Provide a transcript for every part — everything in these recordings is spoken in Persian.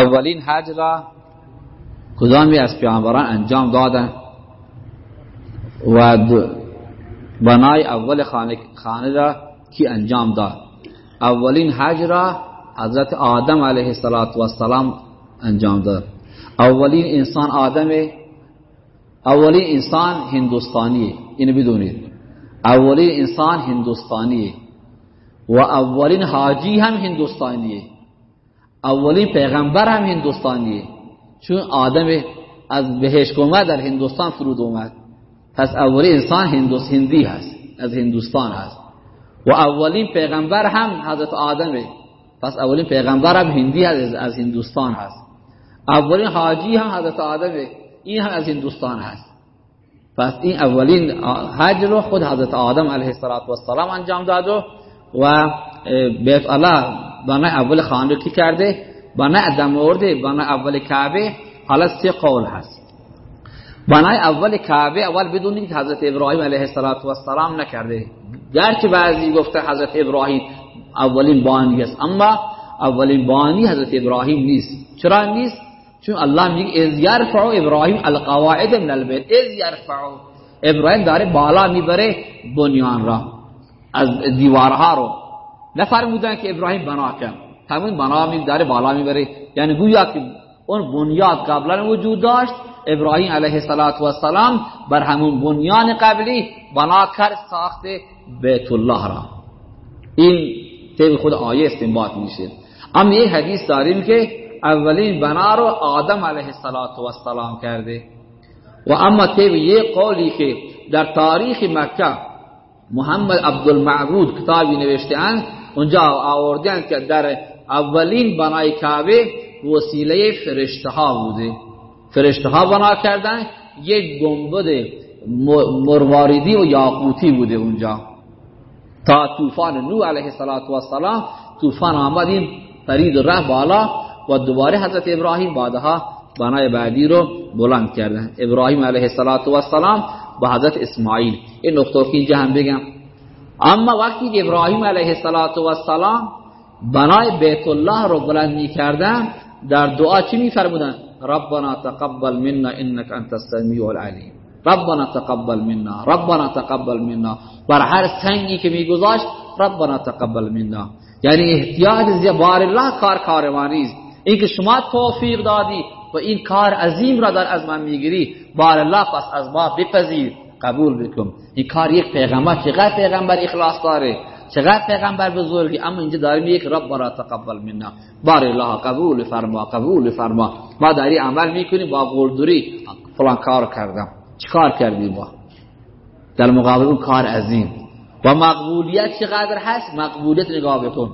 اولین حج را کدامی از پیامبران انجام دادن و بنای اول خانه, خانه را کی انجام داد؟ اولین حج را حضرت آدم علیه السلام انجام داد. اولین انسان آدم اولین انسان هندوستانیه اینو بدونید. اولین انسان هندوستانیه و اولین حاجی هم هندوستانیه. اولین پیغمبر هم هندوستانیه. چون آدم از بهشت اومد در هندوستان فرود اومد. پس اولین انسان هندوس هندی هست از هندوستان هست. و اولین پیغمبر هم حضرت آدمه. پس اولین پیغمبر هم هندی هست از هندوستان هست. اولین حاجی هم حضرت آدمه این هم از هندوستان هست. پس این اولین حج رو خود حضرت آدم علیه السلام انجام داد و بیت الله بنا اول خانه رو کی کرده بنا ادم مورده بنا اول کعبه حالا سه قول هست. بنای اول کعبه اول بدونید که حضرت ابراهیم علیه السلام نکرده. گرچه بعضی گفته حضرت ابراهیم اولین بانی است اما اولین بانی حضرت ابراهیم نیست. چرا نیست؟ چون الله میگه از یرفع ابراهیم القواعد من البیت از یرفع ابراهیم داره بالا می‌بره بنیان را از دیوارها رو. نفرمودن که ابراهیم بنا کرد. همون بنا می داره بالا می‌بره یعنی گویا که اون بنیاد قبلا وجود داشت ابراهیم علیه السلام بر همون بنیان قبلی بنا کرد ساخت بیت الله را. این طبق خود آیه استنباط میشه. اما یه حدیث داریم که اولین بنا رو آدم علیه السلام کرده. و اما طبق یه قولی که در تاریخ مکه محمد عبدالمعبود کتابی نوشته اند اونجا آوردن که در اولین بنای کعبه وسیله فرشته ها بوده. فرشته ها بنا کردن یک گنبد مرواریدی و یاقوتی بوده اونجا. تا طوفان نوح علیه السلام طوفان آمد این پرید و راه بالا و دوباره حضرت ابراهیم بعدها بنای بعدی رو بلند کردن. ابراهیم علیه السلام با حضرت اسماعیل. این نقطه که اینجا هم بگم. اما وقتی ابراهیم علیه السلام بنای بیت الله رو بلند می کردن در دعا چی می ربنا تقبل منا انك انت السمیع العلیم. ربنا تقبل منا ربنا تقبل منا. بر هر سنگی که میگذاشت ربنا تقبل منا. یعنی احتیاج زبار الله کار کاروانی است. اینکه شما توفیق دادی و این کار عظیم را در از من می‌گیری بار الله پس از ما بپذیر. قبول بکن این کار یک پیغمبر چقدر پیغمبر اخلاص داره؟ چقدر پیغمبر بزرگی؟ اما اینجا داریم یک رب را تقبل منا. بار الله قبول فرما قبول فرما. ما داری عمل می‌کنیم با قلدری. فلان کار کردم. چیکار کردیم با در مقابل اون کار عظیم. و مقبولیت چقدر هست؟ مقبولیت نگاه بکن.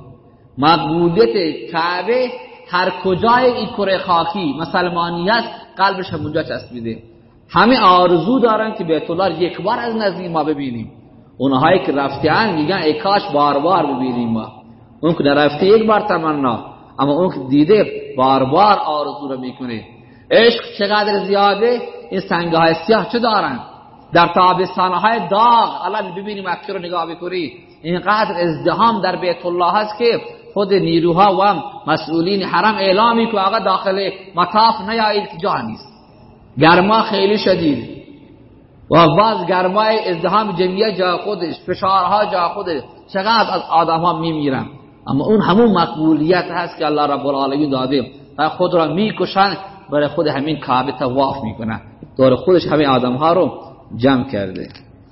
مقبولیت کعبه هر کجای این کره خاکی. مسلمانیت قلبش همونجا چسبیده. همه آرزو دارن که بیت الله یک بار از نزدیک ما ببینیم. اونهایی که رفتیان میگن ای کاش بار بار ببینیم ما. اون که نرفته یک بار تمنا اما اون که دیده بار بار آرزو رو می‌کنه. عشق چقدر زیاده؟ این سنگه های سیاه چه دارن؟ در تابستان های داغ الان ببینیم مکه رو نگاه بکنی اینقدر ازدهام در بیت الله هست که خود نیروها و مسئولین حرم اعلامی که آقا داخل مطاف نیایید که جا نیست. گرما خیلی شدید. و باز گرمای ازدهام جمعیت جا خودش فشارها جا خودش. چقدر از آدم ها میمیرن. اما اون همون مقبولیت هست که الله رب العالمین داده. و خود را می‌کشن برای خود همین کعبه تواف می‌کنن. دور خودش همین آدم ها رو جمع کرده.